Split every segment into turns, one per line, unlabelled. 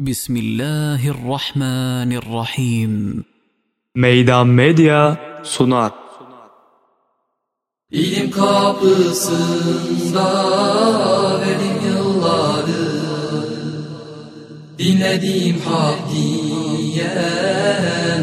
بسم الله الرحمن الرحيم
Meydan Medya sunar.
İlim kapısında verim yılları Dinlediğim hak diyen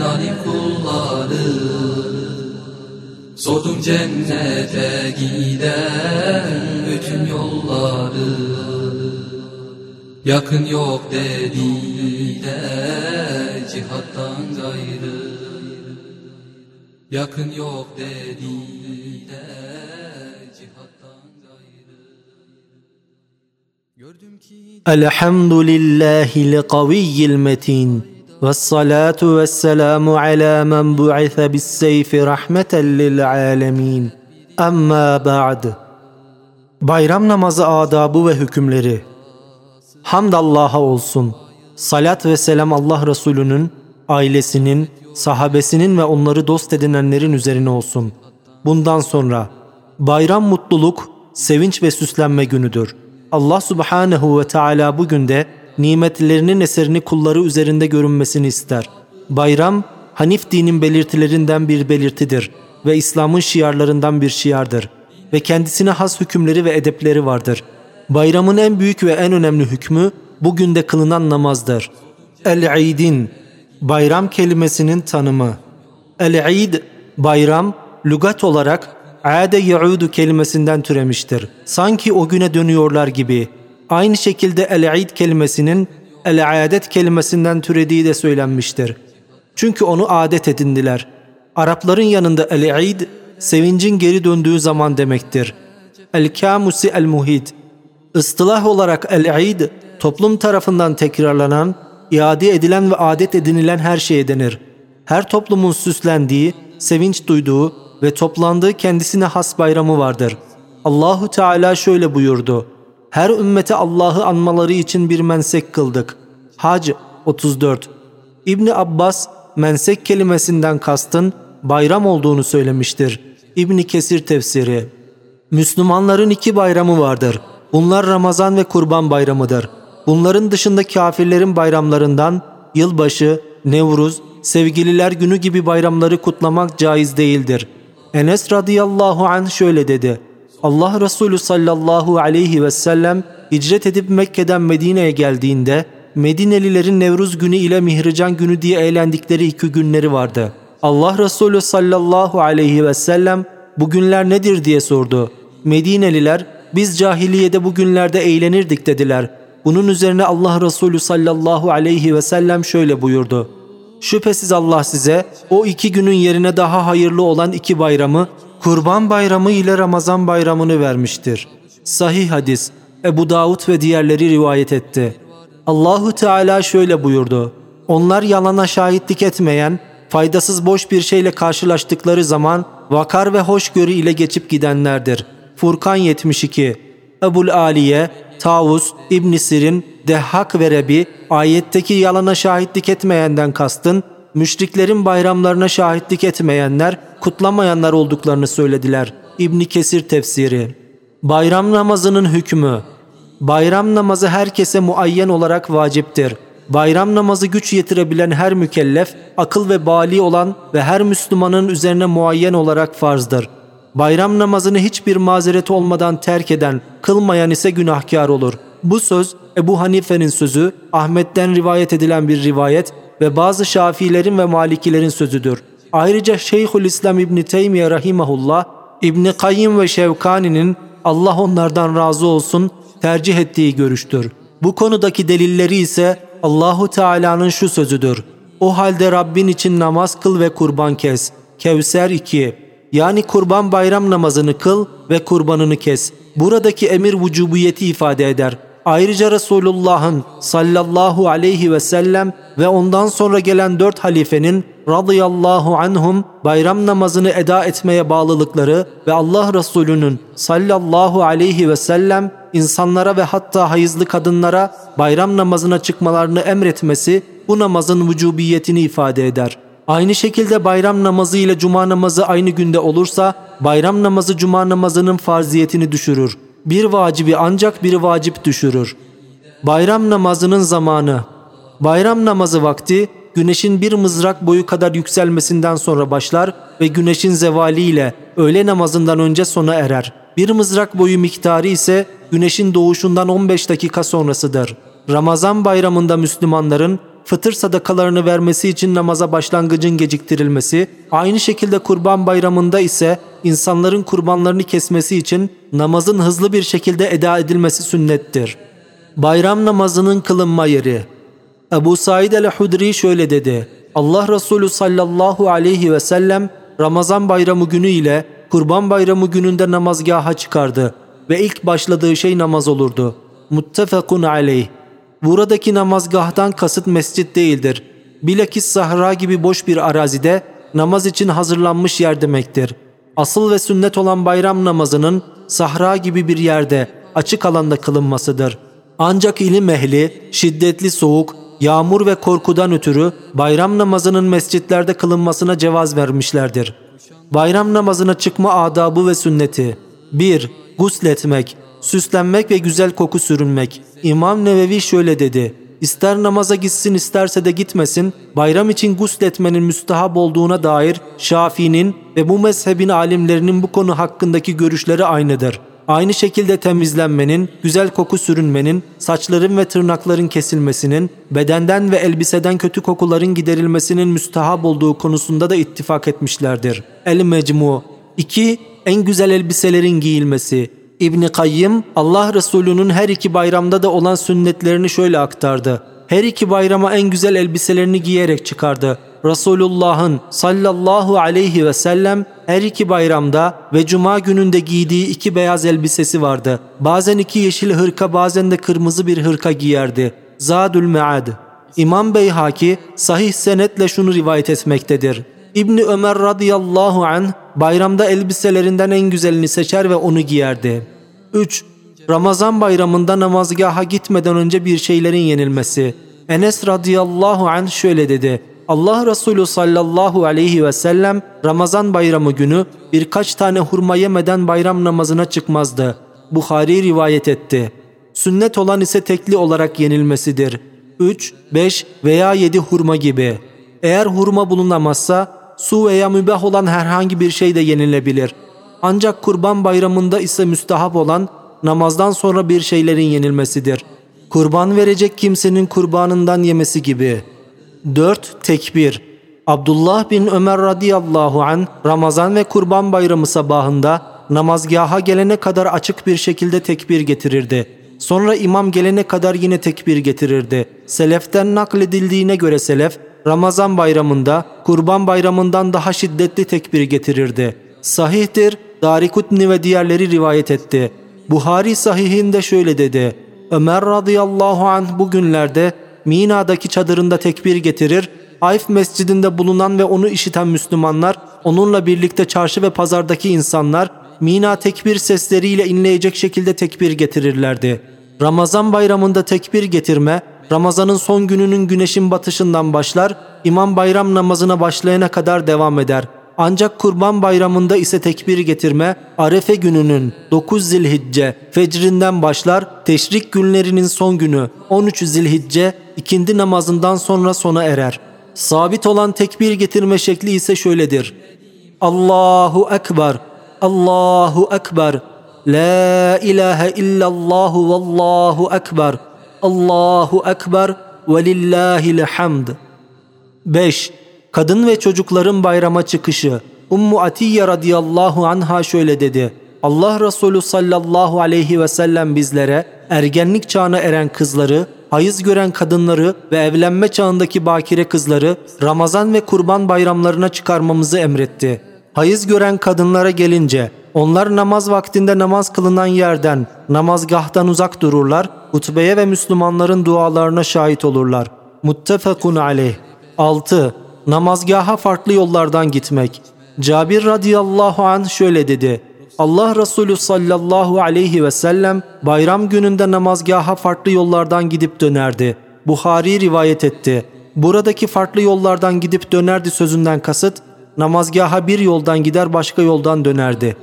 alim kulları Sordum cennete giden bütün yolları Yakın yok dediler cihattan gayrı Yakın yok dediler cihattan gayrı Gördüm ki
الحمد لله القوي المتين والصلاة والسلام على من بعث بالسيف رحمة للعالمين أما بعد Bayram namazı adabı ve hükümleri Hamd Allah'a olsun. Salat ve selam Allah Resulü'nün, ailesinin, sahabesinin ve onları dost edinenlerin üzerine olsun. Bundan sonra bayram mutluluk, sevinç ve süslenme günüdür. Allah Subhanehu ve Teala bugün de nimetlerinin eserini kulları üzerinde görünmesini ister. Bayram, Hanif dinin belirtilerinden bir belirtidir ve İslam'ın şiarlarından bir şiardır ve kendisine has hükümleri ve edepleri vardır. Bayramın en büyük ve en önemli hükmü bugün de kılınan namazdır. El-İdin, bayram kelimesinin tanımı. El-İd, bayram, lügat olarak ade yaudu kelimesinden türemiştir. Sanki o güne dönüyorlar gibi. Aynı şekilde el-İd kelimesinin el-adet kelimesinden türediği de söylenmiştir. Çünkü onu adet edindiler. Arapların yanında el-İd, sevincin geri döndüğü zaman demektir. El-Kamusi el-Muhid, Istılah olarak el-id, toplum tarafından tekrarlanan, iade edilen ve adet edinilen her şeye denir. Her toplumun süslendiği, sevinç duyduğu ve toplandığı kendisine has bayramı vardır. Allahu Teala şöyle buyurdu. Her ümmete Allah'ı anmaları için bir mensek kıldık. Hac 34 İbni Abbas, mensek kelimesinden kastın bayram olduğunu söylemiştir. İbni Kesir tefsiri Müslümanların iki bayramı vardır. Bunlar Ramazan ve Kurban bayramıdır. Bunların dışında kafirlerin bayramlarından yılbaşı, Nevruz, sevgililer günü gibi bayramları kutlamak caiz değildir. Enes radıyallahu anh şöyle dedi. Allah Resulü sallallahu aleyhi ve sellem hicret edip Mekke'den Medine'ye geldiğinde Medinelilerin Nevruz günü ile Mihrican günü diye eğlendikleri iki günleri vardı. Allah Resulü sallallahu aleyhi ve sellem bu günler nedir diye sordu. Medineliler biz cahiliyede bu günlerde eğlenirdik dediler. Bunun üzerine Allah Resulü sallallahu aleyhi ve sellem şöyle buyurdu. Şüphesiz Allah size o iki günün yerine daha hayırlı olan iki bayramı, Kurban Bayramı ile Ramazan Bayramı'nı vermiştir. Sahih hadis, Ebu Davud ve diğerleri rivayet etti. Allahu Teala şöyle buyurdu. Onlar yalana şahitlik etmeyen, faydasız boş bir şeyle karşılaştıkları zaman vakar ve hoşgörü ile geçip gidenlerdir.'' Furkan 72 Ebul Aliye, Tavus, İbn Sirin, Dehhak ve Rebi ayetteki yalana şahitlik etmeyenden kastın müşriklerin bayramlarına şahitlik etmeyenler, kutlamayanlar olduklarını söylediler. İbn Kesir tefsiri. Bayram namazının hükmü. Bayram namazı herkese muayyen olarak vaciptir. Bayram namazı güç yetirebilen her mükellef, akıl ve bali olan ve her Müslümanın üzerine muayyen olarak farzdır bayram namazını hiçbir mazeret olmadan terk eden, kılmayan ise günahkar olur. Bu söz Ebu Hanife'nin sözü, Ahmet'ten rivayet edilen bir rivayet ve bazı Şafiilerin ve Malikilerin sözüdür. Ayrıca Şeyhülislam İbni Teymiye Rahimahullah, İbni Kayyim ve Şevkani'nin Allah onlardan razı olsun tercih ettiği görüştür. Bu konudaki delilleri ise Allahu Teala'nın şu sözüdür. O halde Rabbin için namaz kıl ve kurban kes. Kevser 2 yani kurban bayram namazını kıl ve kurbanını kes. Buradaki emir vücubiyeti ifade eder. Ayrıca Resulullah'ın sallallahu aleyhi ve sellem ve ondan sonra gelen dört halifenin radıyallahu anhum bayram namazını eda etmeye bağlılıkları ve Allah Resulü'nün sallallahu aleyhi ve sellem insanlara ve hatta hayızlı kadınlara bayram namazına çıkmalarını emretmesi bu namazın vücubiyetini ifade eder.'' Aynı şekilde bayram namazı ile cuma namazı aynı günde olursa bayram namazı cuma namazının farziyetini düşürür. Bir vacibi ancak bir vacip düşürür. Bayram namazının zamanı Bayram namazı vakti güneşin bir mızrak boyu kadar yükselmesinden sonra başlar ve güneşin zevaliyle öğle namazından önce sona erer. Bir mızrak boyu miktarı ise güneşin doğuşundan 15 dakika sonrasıdır. Ramazan bayramında Müslümanların fıtır sadakalarını vermesi için namaza başlangıcın geciktirilmesi, aynı şekilde kurban bayramında ise insanların kurbanlarını kesmesi için namazın hızlı bir şekilde eda edilmesi sünnettir. Bayram namazının kılınma yeri Ebu Said el-Hudri şöyle dedi. Allah Resulü sallallahu aleyhi ve sellem Ramazan bayramı günü ile Kurban bayramı gününde namazgaha çıkardı ve ilk başladığı şey namaz olurdu. Muttefakun aleyh. Buradaki namazgahtan kasıt mescit değildir. Bilakis sahra gibi boş bir arazide namaz için hazırlanmış yer demektir. Asıl ve sünnet olan bayram namazının sahra gibi bir yerde açık alanda kılınmasıdır. Ancak ilim ehli şiddetli soğuk, yağmur ve korkudan ötürü bayram namazının mescitlerde kılınmasına cevaz vermişlerdir. Bayram namazına çıkma adabı ve sünneti 1. Gusletmek, süslenmek ve güzel koku sürünmek. İmam Nevevi şöyle dedi. İster namaza gitsin isterse de gitmesin, bayram için gusletmenin müstahap olduğuna dair Şafii'nin ve bu mezhebin alimlerinin bu konu hakkındaki görüşleri aynıdır. Aynı şekilde temizlenmenin, güzel koku sürünmenin, saçların ve tırnakların kesilmesinin, bedenden ve elbiseden kötü kokuların giderilmesinin müstahap olduğu konusunda da ittifak etmişlerdir. El-Mecmu 2. En güzel elbiselerin giyilmesi. İbni Kayyım, Allah Resulü'nün her iki bayramda da olan sünnetlerini şöyle aktardı. Her iki bayrama en güzel elbiselerini giyerek çıkardı. Resulullah'ın sallallahu aleyhi ve sellem her iki bayramda ve cuma gününde giydiği iki beyaz elbisesi vardı. Bazen iki yeşil hırka bazen de kırmızı bir hırka giyerdi. Zadül Mead İmam Beyhaki sahih senetle şunu rivayet etmektedir. İbni Ömer radıyallahu an bayramda elbiselerinden en güzelini seçer ve onu giyerdi. 3. Ramazan bayramında namazgaha gitmeden önce bir şeylerin yenilmesi. Enes radıyallahu an şöyle dedi. Allah Resulü sallallahu aleyhi ve sellem Ramazan bayramı günü birkaç tane hurma yemeden bayram namazına çıkmazdı. Bukhari rivayet etti. Sünnet olan ise tekli olarak yenilmesidir. 3, 5 veya 7 hurma gibi. Eğer hurma bulunamazsa su veya mübah olan herhangi bir şey de yenilebilir. Ancak kurban bayramında ise müstahap olan namazdan sonra bir şeylerin yenilmesidir. Kurban verecek kimsenin kurbanından yemesi gibi. 4. Tekbir Abdullah bin Ömer radıyallahu an Ramazan ve Kurban Bayramı sabahında namazgaha gelene kadar açık bir şekilde tekbir getirirdi. Sonra imam gelene kadar yine tekbir getirirdi. Seleften nakledildiğine göre selef Ramazan bayramında Kurban bayramından daha şiddetli tekbir getirirdi. Sahihtir, Darikutni ve diğerleri rivayet etti. Buhari sahihinde şöyle dedi. Ömer radıyallahu anh bu günlerde Mina'daki çadırında tekbir getirir, Hayf mescidinde bulunan ve onu işiten Müslümanlar, onunla birlikte çarşı ve pazardaki insanlar, Mina tekbir sesleriyle inleyecek şekilde tekbir getirirlerdi. Ramazan bayramında tekbir getirme, Ramazanın son gününün güneşin batışından başlar, İmam bayram namazına başlayana kadar devam eder. Ancak kurban bayramında ise tekbir getirme, Arefe gününün 9 zilhicce fecrinden başlar, teşrik günlerinin son günü 13 zilhicce ikindi namazından sonra sona erer. Sabit olan tekbir getirme şekli ise şöyledir. Allahu Ekber, Allahu Ekber, La ilahe illallahu vallahu ekber. Allahu ekber ve lillahil hamd. 5. Kadın ve çocukların bayrama çıkışı. Ummu Atiye radıyallahu anha şöyle dedi. Allah Resulü sallallahu aleyhi ve sellem bizlere ergenlik çağına eren kızları, hayız gören kadınları ve evlenme çağındaki bakire kızları Ramazan ve kurban bayramlarına çıkarmamızı emretti. Hayız gören kadınlara gelince onlar namaz vaktinde namaz kılınan yerden, namazgahtan uzak dururlar, hutbeye ve Müslümanların dualarına şahit olurlar. Muttefakun aleyh. 6. Namazgaha farklı yollardan gitmek. Cabir radıyallahu anh şöyle dedi. Allah Resulü sallallahu aleyhi ve sellem bayram gününde namazgaha farklı yollardan gidip dönerdi. Buhari rivayet etti. Buradaki farklı yollardan gidip dönerdi sözünden kasıt, namazgaha bir yoldan gider başka yoldan dönerdi.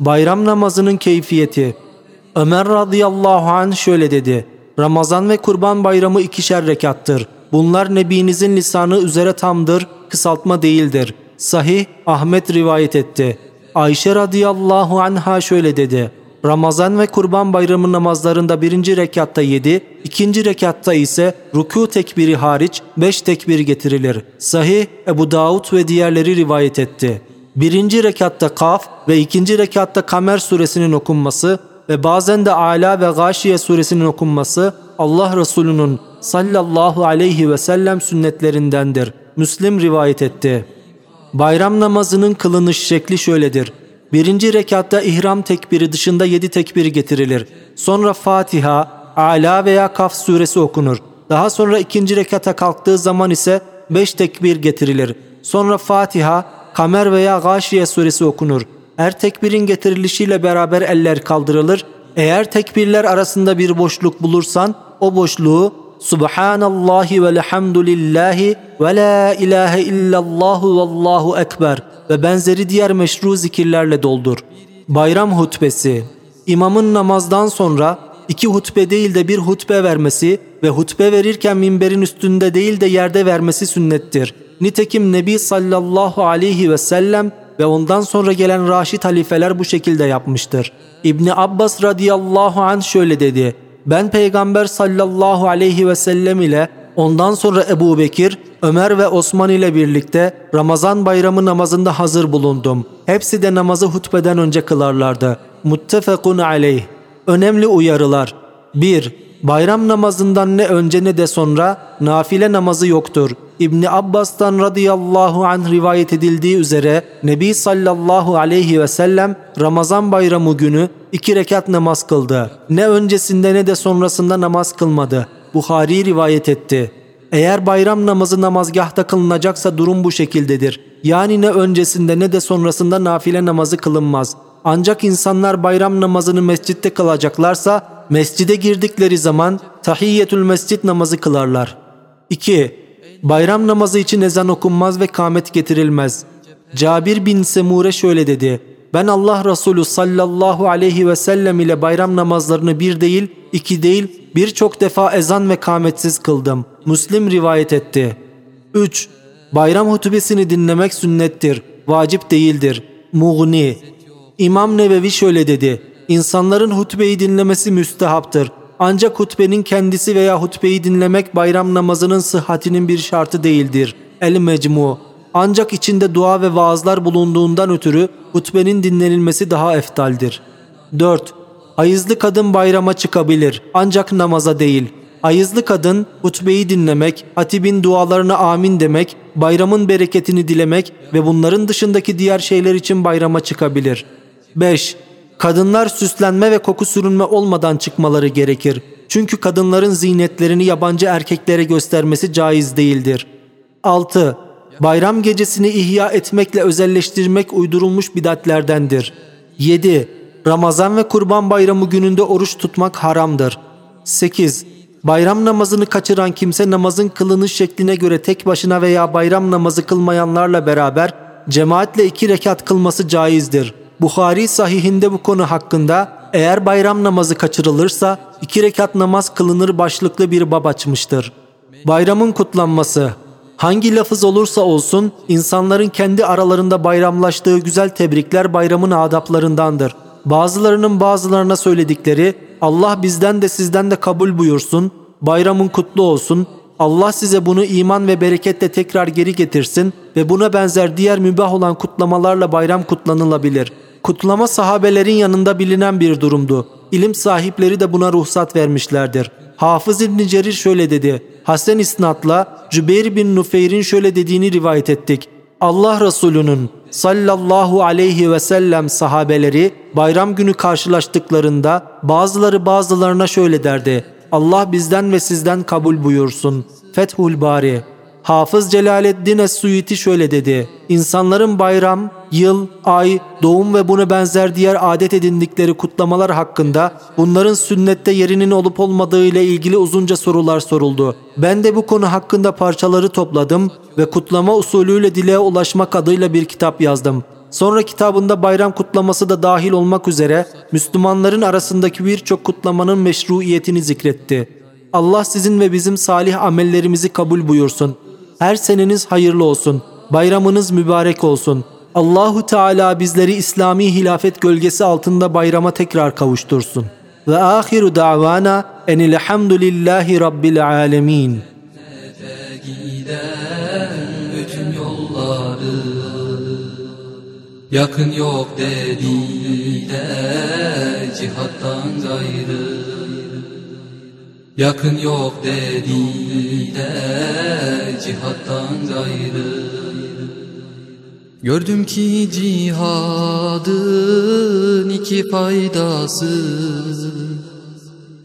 Bayram namazının keyfiyeti Ömer radıyallahu anh şöyle dedi. Ramazan ve kurban bayramı ikişer rekattır. Bunlar Nebinizin lisanı üzere tamdır, kısaltma değildir. Sahih Ahmet rivayet etti. Ayşe radıyallahu anha şöyle dedi. Ramazan ve Kurban Bayramı namazlarında birinci rekatta yedi, ikinci rekatta ise ruku tekbiri hariç beş tekbir getirilir. Sahih Ebu Davud ve diğerleri rivayet etti. Birinci rekatta Kaf ve ikinci rekatta Kamer suresinin okunması ve bazen de Ala ve Gâşiye suresinin okunması Allah Resulü'nün sallallahu aleyhi ve sellem sünnetlerindendir. Müslim rivayet etti. Bayram namazının kılınış şekli şöyledir. Birinci rekatta ihram tekbiri dışında yedi tekbir getirilir. Sonra Fatiha, Ala veya Kaf suresi okunur. Daha sonra ikinci rekata kalktığı zaman ise beş tekbir getirilir. Sonra Fatiha, Kamer veya Gâşiye suresi okunur. Her tekbirin getirilişiyle beraber eller kaldırılır. Eğer tekbirler arasında bir boşluk bulursan o boşluğu Subhanallahi ve elhamdülillahi ve la ilahe illallahu vallahu ekber ve benzeri diğer meşru zikirlerle doldur. Bayram hutbesi İmamın namazdan sonra iki hutbe değil de bir hutbe vermesi ve hutbe verirken minberin üstünde değil de yerde vermesi sünnettir. Nitekim Nebi sallallahu aleyhi ve sellem ve ondan sonra gelen Raşid halifeler bu şekilde yapmıştır. İbni Abbas radıyallahu anh şöyle dedi. Ben Peygamber sallallahu aleyhi ve sellem ile ondan sonra Ebu Bekir, Ömer ve Osman ile birlikte Ramazan bayramı namazında hazır bulundum. Hepsi de namazı hutbeden önce kılarlardı. Muttefekun aleyh. Önemli uyarılar. 1. Bayram namazından ne önce ne de sonra nafile namazı yoktur. İbni Abbas'tan radıyallahu anh rivayet edildiği üzere Nebi sallallahu aleyhi ve sellem Ramazan bayramı günü iki rekat namaz kıldı. Ne öncesinde ne de sonrasında namaz kılmadı. Buhari rivayet etti. Eğer bayram namazı namazgahta kılınacaksa durum bu şekildedir. Yani ne öncesinde ne de sonrasında nafile namazı kılınmaz. Ancak insanlar bayram namazını mescitte kılacaklarsa mescide girdikleri zaman tahiyyetül mescid namazı kılarlar. 2. Bayram namazı için ezan okunmaz ve kâmet getirilmez. Cabir bin Semure şöyle dedi. Ben Allah Resulü sallallahu aleyhi ve sellem ile bayram namazlarını bir değil, iki değil, birçok defa ezan ve kâmetsiz kıldım. Müslim rivayet etti. 3. Bayram hutbesini dinlemek sünnettir, vacip değildir. Muğni İmam Nevevi şöyle dedi. İnsanların hutbeyi dinlemesi müstehaptır. Ancak hutbenin kendisi veya hutbeyi dinlemek bayram namazının sıhhatinin bir şartı değildir. El-Mecmu Ancak içinde dua ve vaazlar bulunduğundan ötürü hutbenin dinlenilmesi daha eftaldir. 4. Hayızlı kadın bayrama çıkabilir ancak namaza değil. Hayızlı kadın hutbeyi dinlemek, hatibin dualarına amin demek, bayramın bereketini dilemek ve bunların dışındaki diğer şeyler için bayrama çıkabilir. 5. Kadınlar süslenme ve koku sürünme olmadan çıkmaları gerekir. Çünkü kadınların zinetlerini yabancı erkeklere göstermesi caiz değildir. 6. Bayram gecesini ihya etmekle özelleştirmek uydurulmuş bidatlerdendir. 7. Ramazan ve Kurban Bayramı gününde oruç tutmak haramdır. 8. Bayram namazını kaçıran kimse namazın kılınış şekline göre tek başına veya bayram namazı kılmayanlarla beraber cemaatle iki rekat kılması caizdir. Bukhari sahihinde bu konu hakkında eğer bayram namazı kaçırılırsa iki rekat namaz kılınır başlıklı bir bab açmıştır. Bayramın kutlanması Hangi lafız olursa olsun insanların kendi aralarında bayramlaştığı güzel tebrikler bayramın adaplarındandır. Bazılarının bazılarına söyledikleri Allah bizden de sizden de kabul buyursun, bayramın kutlu olsun, Allah size bunu iman ve bereketle tekrar geri getirsin ve buna benzer diğer mübah olan kutlamalarla bayram kutlanılabilir. Kutlama sahabelerin yanında bilinen bir durumdu. İlim sahipleri de buna ruhsat vermişlerdir. Hafız İbn Cerir şöyle dedi. Hasan İsnat'la Cübeyr bin Nufeyr'in şöyle dediğini rivayet ettik. Allah Resulü'nün sallallahu aleyhi ve sellem sahabeleri bayram günü karşılaştıklarında bazıları bazılarına şöyle derdi. Allah bizden ve sizden kabul buyursun. Fethul Bari Hafız Celaleddin Es-Suyuti şöyle dedi. İnsanların bayram, yıl, ay, doğum ve buna benzer diğer adet edindikleri kutlamalar hakkında bunların sünnette yerinin olup olmadığı ile ilgili uzunca sorular soruldu. Ben de bu konu hakkında parçaları topladım ve kutlama usulüyle dile ulaşmak adıyla bir kitap yazdım. Sonra kitabında bayram kutlaması da dahil olmak üzere Müslümanların arasındaki birçok kutlamanın meşruiyetini zikretti. Allah sizin ve bizim salih amellerimizi kabul buyursun. Her seneniz hayırlı olsun. Bayramınız mübarek olsun. Allahu Teala bizleri İslami hilafet gölgesi altında bayrama tekrar kavuştursun. Ve ahiru davana enilhamdülillahi rabbil alemin.
Yakın yok dediler cihattan gayrı. Yakın yok dediler cihattan gayrı. Gördüm ki cihadın iki faydası.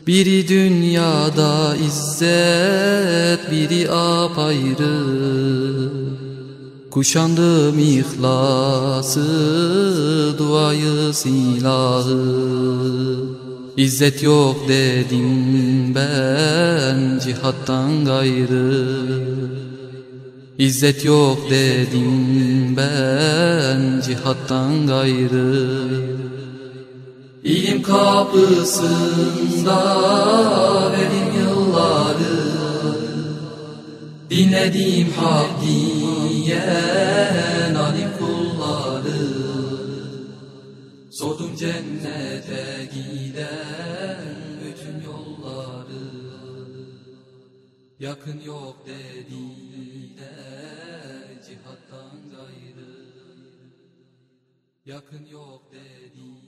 Biri dünyada izzet, biri apayrı Kuşandım ihlası, duayı silahı. İzzet yok dedim ben cihattan gayrı. İzzet yok dedim ben cihattan gayrı. İlim kapısında verim yılları. Dinlediğim hak diyen alim kulları Sordum cennete giden bütün yolları. Yakın yok dediler cihattan gayrı. Yakın yok dediler